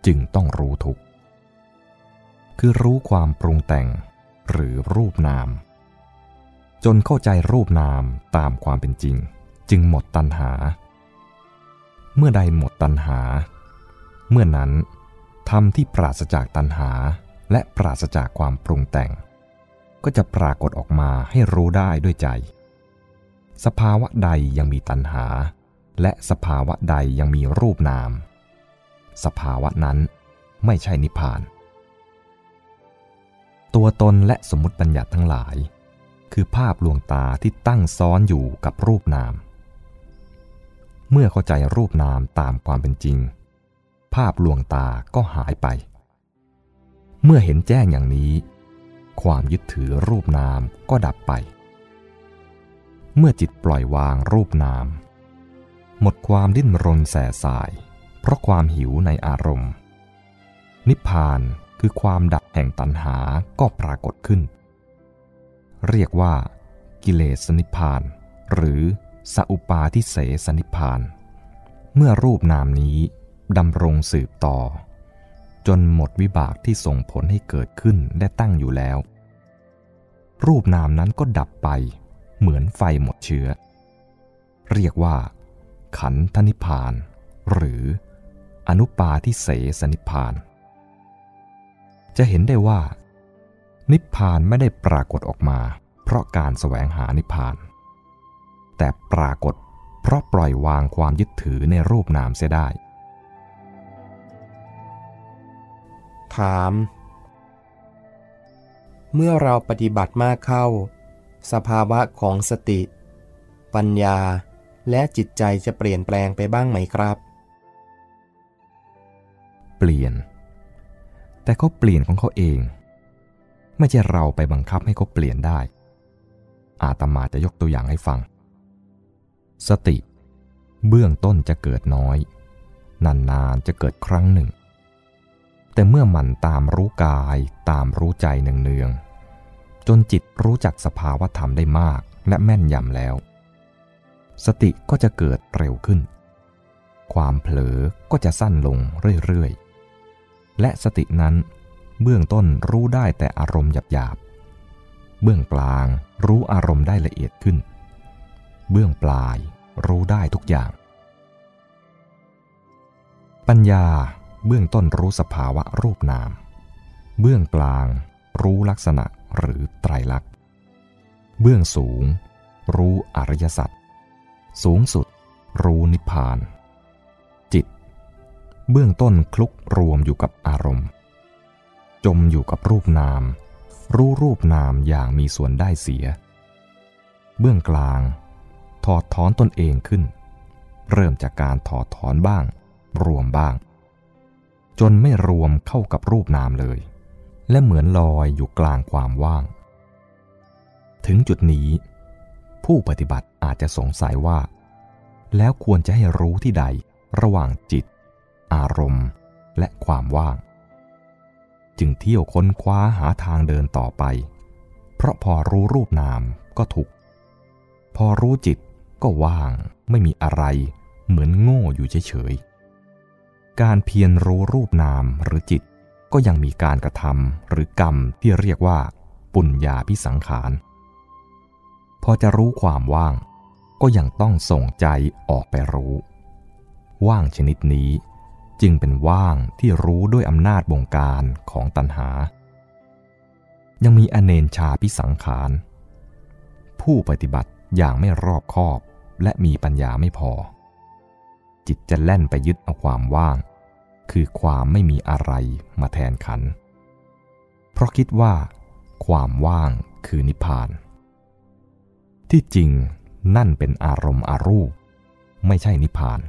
จึงต้องรู้ทุกคือรู้ความปรุงแต่งหรือรูปนาม จนเข้าใจรูปนามตามความเป็นจริง จึงหมดตัณหา เมื่อใดหมดตัณหา เมื่อนั้นธรรมที่ปราศจากตัณหาและปราศจากความปรุงแต่ง ก็จะปรากฏออกมาให้รู้ได้ด้วยใจ สภาวะใดยังมีตัณหา และสภาวะใดยังมีรูปนาม สภาวะนั้นไม่ใช่นิพพาน ตัวตนและสมมติบัญญัติทั้งหลาย คือภาพลวงตาที่ตั้งซ้อนอยู่กับรูปนาม เมื่อเข้าใจรูปนามตามความเป็นจริง ภาพลวงตาก็หายไป เมื่อเห็นแจ้งอย่างนี้ ความยึดถือรูปนามก็ดับไป เมื่อจิตปล่อยวางรูปนาม หมดความดิ้นรนแสสาย เพราะความหิวในอารมณ์ นิพพานคือความดับแห่งตัณหาก็ปรากฏขึ้น เรียกว่า กิเลสนิพาน หรือสัอุปาทิเสสนิพาน เมื่อรูปนามนี้ดำรงสืบต่อ จนหมดวิบากที่ส่งผลให้เกิดขึ้นได้ตั้งอยู่แล้ว รูปนามนั้นก็ดับไป เหมือนไฟหมดเชื้อ เรียกว่า ขันธนิพาน หรืออนุปาทิเสสนิพาน จะเห็นได้ว่า นิพพานไม่ได้ปรากฏออกมา เพราะการแสวงหานิพพาน แต่ปรากฏเพราะปล่อยวางความยึดถือในรูปนามเสียได้ ถาม เมื่อเราปฏิบัติมากเข้า สภาวะของสติ ปัญญาและจิตใจจะเปลี่ยนแปลงไปบ้างไหมครับ เปลี่ยน แต่เขาเปลี่ยนของเขาเอง ไม่ใช่เราไปบังคับให้เขาเปลี่ยนได้ อาตมาจะยกตัวอย่างให้ฟัง สติ เบื้องต้นจะเกิดน้อย นานๆจะเกิดครั้งหนึ่ง แต่เมื่อมันตามรู้กายตามรู้ใจเนืองๆจนจิตรู้จักสภาวธรรมได้มากและแม่นยำแล้ว สติก็จะเกิดเร็วขึ้น ความเผลอก็จะสั้นลงเรื่อยๆและสตินั้น เบื้องต้นรู้ได้แต่อารมณ์หยาบๆ เบื้องกลางรู้อารมณ์ได้ละเอียดขึ้น เบื้องปลายรู้ได้ทุกอย่าง ปัญญาเบื้องต้นรู้สภาวะรูปนาม เบื้องกลางรู้ลักษณะหรือไตรลักษณ์ เบื้องสูง รู้อริยสัจ สูงสุด รู้นิพพาน จิต เบื้องต้นคลุกรวมอยู่กับอารมณ์ จมอยู่กับรูปนาม รู้รูปนามอย่างมีส่วนได้เสีย เบื้องกลาง ถอดถอนตนเองขึ้น เริ่มจากการถอดถอนบ้าง รวมบ้าง จนไม่รวมเข้ากับรูปนามเลย และเหมือนลอยอยู่กลางความว่าง ถึงจุดนี้ ผู้ปฏิบัติอาจจะสงสัยว่า แล้วควรจะให้รู้ที่ใดระหว่างจิต อารมณ์ และความว่าง จึงเที่ยวค้นคว้าหาทางเดินต่อไป เพราะพอรู้รูปนามก็ถูกพอรู้จิตก็ว่างไม่มีอะไร เหมือนโง่อยู่เฉยๆ การเพียรรู้รูปนามหรือจิต ก็ยังมีการกระทำหรือกรรมที่เรียกว่า ปุญญาพิสังขาร พอจะรู้ความว่าง ก็ยังต้องส่งใจออกไปรู้ ว่างชนิดนี้ จึงเป็นว่างที่รู้ด้วยอำนาจบงการของตัณหา ยังมีอเนนชาพิสังขาร ผู้ปฏิบัติอย่างไม่รอบคอบและมีปัญญาไม่พอ จิตจะแล่นไปยึดเอาความว่าง คือความไม่มีอะไรมาแทนขัน เพราะคิดว่า ความว่างคือนิพพาน ที่จริงนั่นเป็นอารมณ์อารูป ไม่ใช่นิพพาน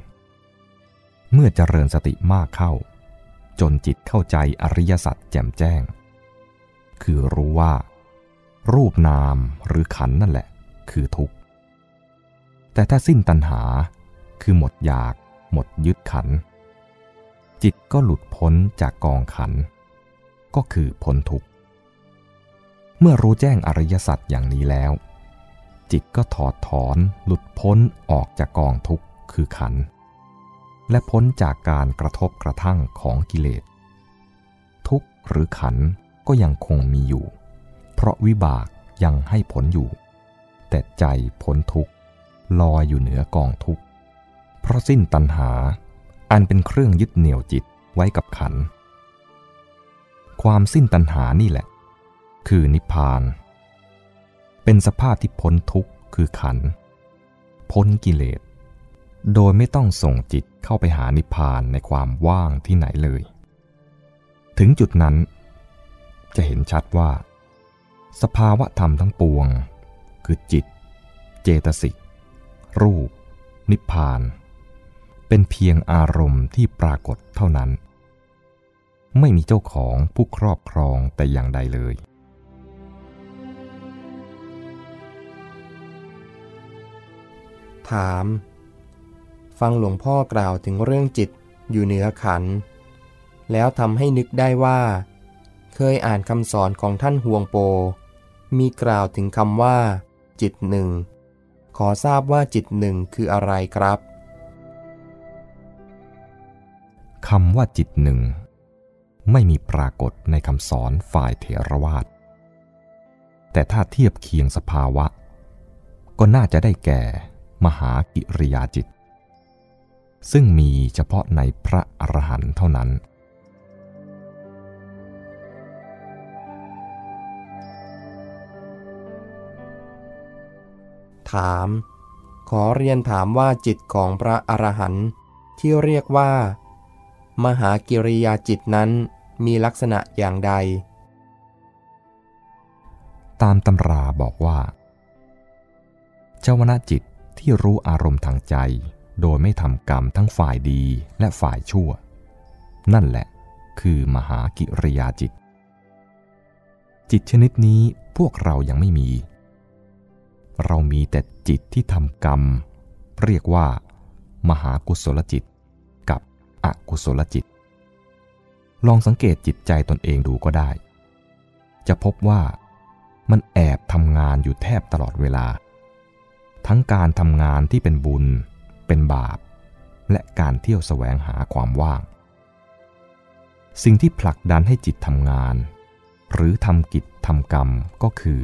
เมื่อเจริญสติมากเข้า จนจิตเข้าใจอริยสัจแจ่มแจ้ง คือรู้ว่า รูปนามหรือขันนั่นแหละ คือทุกข์ แต่ถ้าสิ้นตัณหาคือหมดอยาก หมดยึดขัน จิตก็หลุดพ้นจากกองขัน ก็คือพ้นทุกข์ เมื่อรู้แจ้งอริยสัจอย่างนี้แล้ว จิตก็ถอดถอนหลุดพ้นออกจากกองทุกข์คือขัน และพ้นจากการกระทบกระทั่งของกิเลส ทุกข์หรือขันก็ยังคงมีอยู่ เพราะวิบากยังให้ผลอยู่ แต่ใจพ้นทุกข์ลอยอยู่เหนือกองทุกข์เพราะสิ้นตัณหา อันเป็นเครื่องยึดเหนี่ยวจิตไว้กับขัน ความสิ้นตัณหานี่แหละ คือนิพพาน เป็นสภาพที่พ้นทุกข์คือขัน พ้นกิเลส โดยไม่ต้องส่งจิตเข้าไปหานิพพานในความว่างที่ไหนเลย ถึงจุดนั้น จะเห็นชัดว่า สภาวะธรรมทั้งปวง คือจิต เจตสิก รูป นิพพาน เป็นเพียงอารมณ์ที่ปรากฏเท่านั้น ไม่มีเจ้าของผู้ครอบครองแต่อย่างใดเลยถาม ฟังหลวงพ่อกล่าวถึงเรื่องจิตอยู่เหนือขัน แล้วทำให้นึกได้ว่า เคยอ่านคำสอนของท่านห่วงโป มีกล่าวถึงคำว่า จิตหนึ่ง ขอทราบว่าจิตหนึ่งคืออะไรครับคำว่าจิตหนึ่ง ไม่มีปรากฏในคำสอนฝ่ายเถรวาท แต่ถ้าเทียบเคียงสภาวะ ก็น่าจะได้แก่ มหากิริยาจิต ซึ่งมีเฉพาะในพระอรหันต์เท่านั้น ถาม ขอเรียนถามว่าจิตของพระอรหันต์ที่เรียกว่า มหากิริยาจิตนั้นมีลักษณะอย่างใด ตามตำราบอกว่า เจ้าวนาจิตที่รู้อารมณ์ทางใจ โดยไม่ทำกรรมทั้งฝ่ายดีและฝ่ายชั่ว นั่นแหละคือมหากิริยาจิต จิตชนิดนี้พวกเรายังไม่มี เรามีแต่จิตที่ทำกรรม เรียกว่า มหากุศลจิต กับอกุศลจิต ลองสังเกตจิตใจตนเองดูก็ได้ จะพบว่ามันแอบทำงานอยู่แทบตลอดเวลา ทั้งการทำงานที่เป็นบุญ เป็นบาป และการเที่ยวแสวงหาความว่าง สิ่งที่ผลักดันให้จิตทำงาน หรือทำกิจทำกรรมก็คือ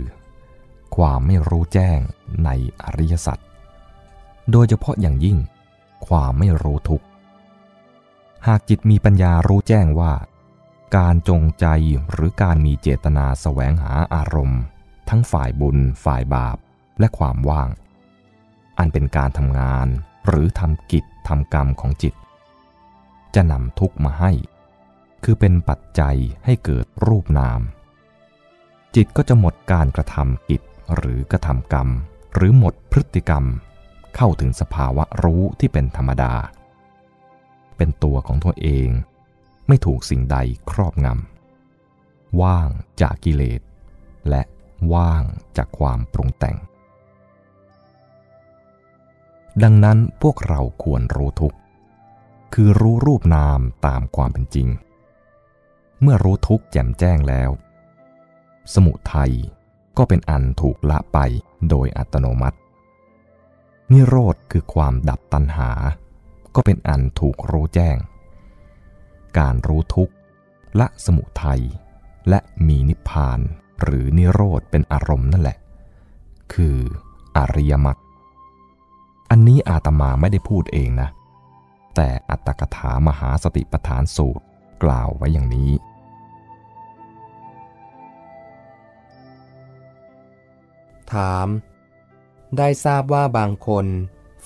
ความไม่รู้แจ้งในอริยสัจโดยเฉพาะอย่างยิ่ง ความไม่รู้ทุกข์หากจิตมีปัญญารู้แจ้งว่า การจงใจหรือการมีเจตนาแสวงหาอารมณ์ ทั้งฝ่ายบุญ ฝ่ายบาป และความว่าง อันเป็นการทำงาน หรือทำกิจทำกรรมของจิต จะนำทุกข์มาให้ คือเป็นปัจจัยให้เกิดรูปนาม จิตก็จะหมดการกระทำกิจหรือกระทำกรรม หรือหมดพฤติกรรม เข้าถึงสภาวะรู้ที่เป็นธรรมดา เป็นตัวของตัวเอง ไม่ถูกสิ่งใดครอบงำว่างจากกิเลสและว่างจากความปรุงแต่ง ดังนั้นพวกเราควรรู้ทุกคือรู้รูปนามตามความเป็นจริง เมื่อรู้ทุกแจ่มแจ้งแล้ว สมุทัยก็เป็นอันถูกละไปโดยอัตโนมัติ นิโรธคือความดับตัณหา ก็เป็นอันถูกรู้แจ้ง การรู้ทุกขละสมุทัยและมีนิพพานหรือนิโรธเป็นอารมณ์นั่นแหละ คืออริยมรรค อันนี้อาตมาไม่ได้พูดเองนะ แต่อัตถกถามหาสติปัฏฐานสูตรกล่าวไว้อย่างนี้ ถาม ได้ทราบว่าบางคน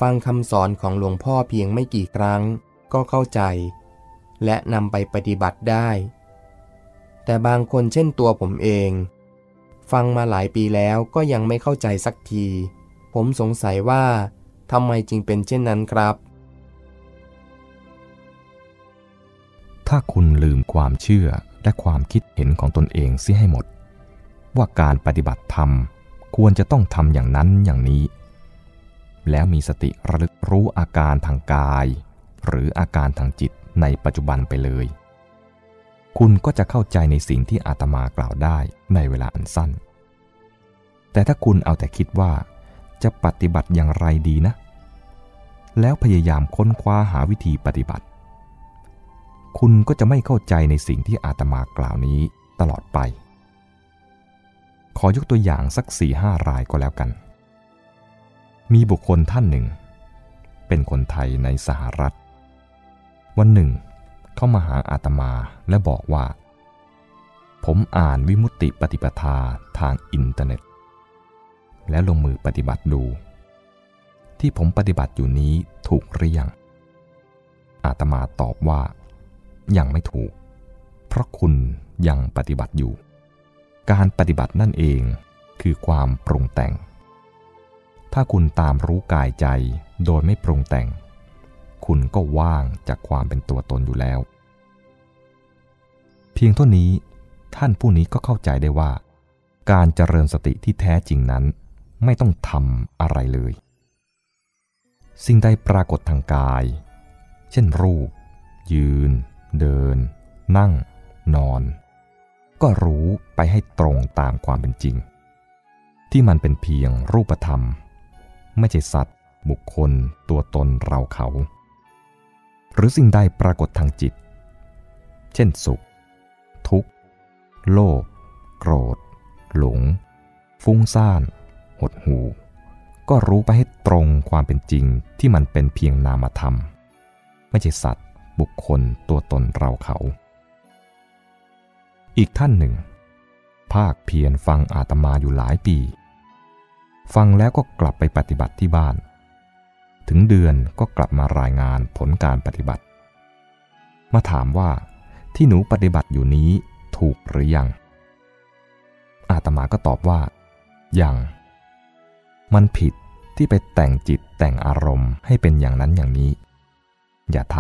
ฟังคำสอนของหลวงพ่อเพียงไม่กี่ครั้งก็เข้าใจ และนำไปปฏิบัติได้ แต่บางคนเช่นตัวผมเอง ฟังมาหลายปีแล้วก็ยังไม่เข้าใจสักที ผมสงสัยว่า ทำไมจึงเป็นเช่นนั้นครับ ถ้าคุณลืมความเชื่อและความคิดเห็นของตนเองเสียให้หมด ว่าการปฏิบัติธรรมควรจะต้องทำอย่างนั้นอย่างนี้ แล้วมีสติระลึกรู้อาการทางกาย หรืออาการทางจิตในปัจจุบันไปเลย คุณก็จะเข้าใจในสิ่งที่อาตมากล่าวได้ในเวลาอันสั้น แต่ถ้าคุณเอาแต่คิดว่า จะปฏิบัติอย่างไรดีนะ แล้วพยายามค้นคว้าหาวิธีปฏิบัติ คุณก็จะไม่เข้าใจในสิ่งที่อาตมากล่าวนี้ตลอดไป ขอยกตัวอย่างสักสี่ห้ารายก็แล้วกัน มีบุคคลท่านหนึ่ง เป็นคนไทยในสหรัฐ วันหนึ่ง เข้ามาหาอาตมาและบอกว่า ผมอ่านวิมุตติปฏิปทาทางอินเทอร์เน็ต แล้วลงมือปฏิบัติดู ที่ผมปฏิบัติอยู่นี้ถูกหรือยัง อาตมาตอบว่า ยังไม่ถูก เพราะคุณยังปฏิบัติอยู่ การปฏิบัตินั่นเองคือความปรุงแต่ง ถ้าคุณตามรู้กายใจโดยไม่ปรุงแต่ง คุณก็ว่างจากความเป็นตัวตนอยู่แล้ว เพียงเท่านี้ท่านผู้นี้ก็เข้าใจได้ว่า การเจริญสติที่แท้จริงนั้น ไม่ต้องทำอะไรเลย สิ่งใดปรากฏทางกาย เช่นรูป ยืน เดิน นั่ง นอน ก็รู้ไปให้ตรงตามความเป็นจริง ที่มันเป็นเพียงรูปธรรม ไม่ใช่สัตว์ บุคคล ตัวตนเราเขา หรือสิ่งใดปรากฏทางจิต เช่นสุข ทุกข์ โลภโกรธ หลง ฟุ้งซ่าน หดหูก็รู้ไปให้ตรงความเป็นจริงที่มันเป็นเพียงนามธรรม ไม่ใช่สัตว์ บุคคลตัวตนเราเขา อีกท่านหนึ่ง ภาคเพียรฟังอาตมาอยู่หลายปี ฟังแล้วก็กลับไปปฏิบัติที่บ้าน ถึงเดือนก็กลับมารายงานผลการปฏิบัติ มาถามว่าที่หนูปฏิบัติอยู่นี้ถูกหรือยัง อาตมาก็ตอบว่ายัง มันผิดที่ไปแต่งจิตแต่งอารมณ์ให้เป็นอย่างนั้นอย่างนี้ อย่าท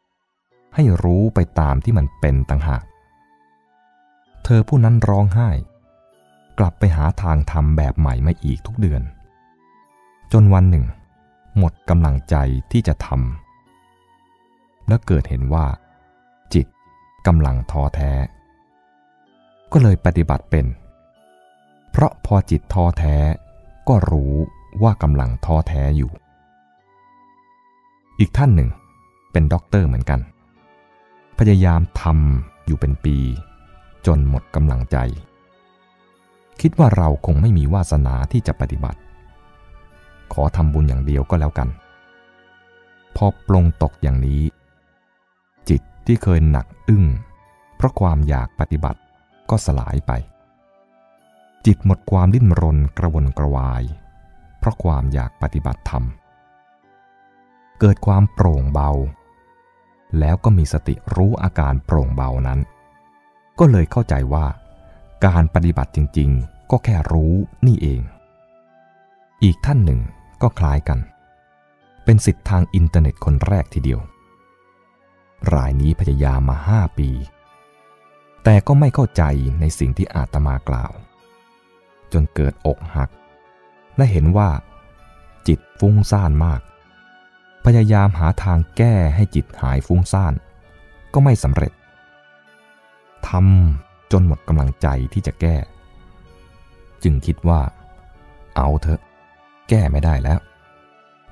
ำให้รู้ไปตามที่มันเป็นต่างหาก เธอผู้นั้นร้องไห้ กลับไปหาทางทำแบบใหม่มาอีกทุกเดือน จนวันหนึ่ง หมดกำลังใจที่จะทำแล้วเกิดเห็นว่า จิตกำลังท้อแท้ ก็เลยปฏิบัติเป็น เพราะพอจิตท้อแท้ ก็รู้ว่ากำลังท้อแท้อยู่ อีกท่านหนึ่งเป็นด็อกเตอร์เหมือนกัน พยายามทำอยู่เป็นปี จนหมดกำลังใจ คิดว่าเราคงไม่มีวาสนาที่จะปฏิบัติ ขอทำบุญอย่างเดียวก็แล้วกัน พอปลงตกอย่างนี้ จิตที่เคยหนักอึ้ง เพราะความอยากปฏิบัติก็สลายไป จิตหมดความดิ้นรนกระวนกระวาย เพราะความอยากปฏิบัติธรรม เกิดความโปร่งเบา แล้วก็มีสติรู้อาการโปร่งเบานั้น ก็เลยเข้าใจว่า การปฏิบัติจริงๆ ก็แค่รู้นี่เอง อีกท่านหนึ่งก็คล้ายกัน เป็นสิทธิ์ทางอินเทอร์เน็ตคนแรกทีเดียว รายนี้พยายามมาห้าปี แต่ก็ไม่เข้าใจในสิ่งที่อาตมากล่าว จนเกิดอกหัก และเห็นว่าจิตฟุ้งซ่านมาก พยายามหาทางแก้ให้จิตหายฟุ้งซ่าน ก็ไม่สำเร็จทำจนหมดกำลังใจที่จะแก้ จึงคิดว่า เอาเถอะ แก้ไม่ได้แล้ว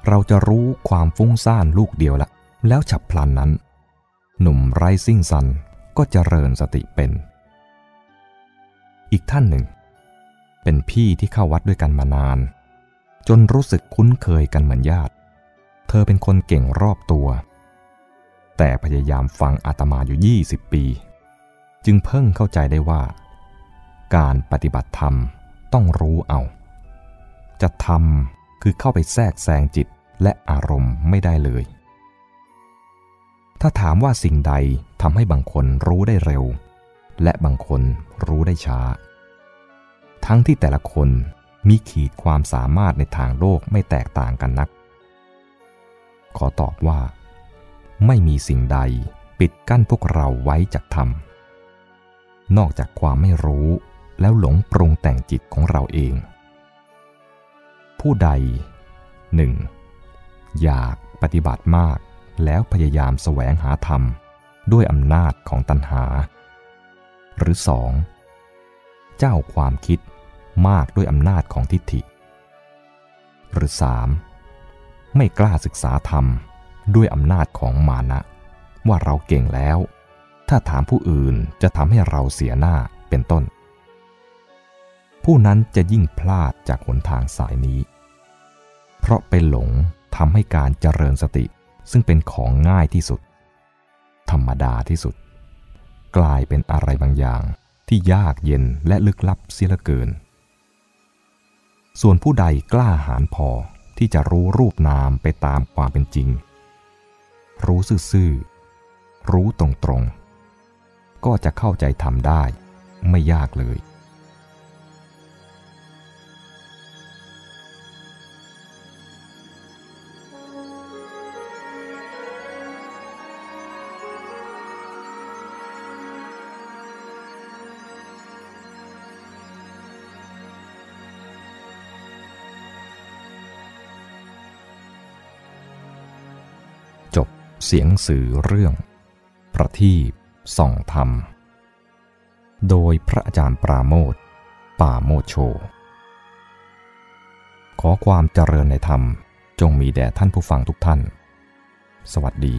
เราจะรู้ความฟุ้งซ่านลูกเดียวละแล้วฉับพลันนั้น หนุ่มไรซิ่งซันก็เจริญสติเป็น อีกท่านหนึ่ง เป็นพี่ที่เข้าวัดด้วยกันมานาน จนรู้สึกคุ้นเคยกันเหมือนญาติ เธอเป็นคนเก่งรอบตัว แต่พยายามฟังอาตมาอยู่ 20 ปี จึงเพิ่งเข้าใจได้ว่า การปฏิบัติธรรมต้องรู้เอา จะทำคือเข้าไปแทรกแซงจิตและอารมณ์ไม่ได้เลย ถ้าถามว่าสิ่งใดทำให้บางคนรู้ได้เร็ว และบางคนรู้ได้ช้า ทั้งที่แต่ละคนมีขีดความสามารถในทางโลกไม่แตกต่างกันนัก ขอตอบว่า ไม่มีสิ่งใดปิดกั้นพวกเราไว้จากธรรม นอกจากความไม่รู้แล้วหลงปรุงแต่งจิตของเราเอง ผู้ใดหนึ่งอยากปฏิบัติมากแล้วพยายามแสวงหาธรรม ด้วยอำนาจของตัณหา หรือสอง เจ้าความคิดมากด้วยอำนาจของทิฏฐิ หรือสามไม่กล้าศึกษาธรรมด้วยอำนาจของมานะ ว่าเราเก่งแล้ว ถ้าถามผู้อื่นจะทำให้เราเสียหน้าเป็นต้น ผู้นั้นจะยิ่งพลาดจากหนทางสายนี้ เพราะเป็นหลงทำให้การเจริญสติซึ่งเป็นของง่ายที่สุด ธรรมดาที่สุด กลายเป็นอะไรบางอย่าง ที่ยากเย็นและลึกลับเสียเหลือเกิน ส่วนผู้ใดกล้าหาญพอที่จะรู้รูปนามไปตามความเป็นจริง รู้ซื่อๆ รู้ตรงๆ ก็จะเข้าใจทำได้ไม่ยากเลย เสียงสื่อเรื่อง ประทีปส่องธรรม โดยพระอาจารย์ปราโมทป่าโมโช ขอความเจริญในธรรมจงมีแด่ท่านผู้ฟังทุกท่าน สวัสดี